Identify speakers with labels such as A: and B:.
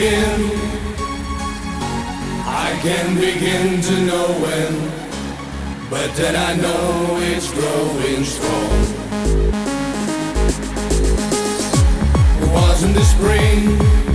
A: begin. I can begin to know when, but then I know it's growing strong. It wasn't the spring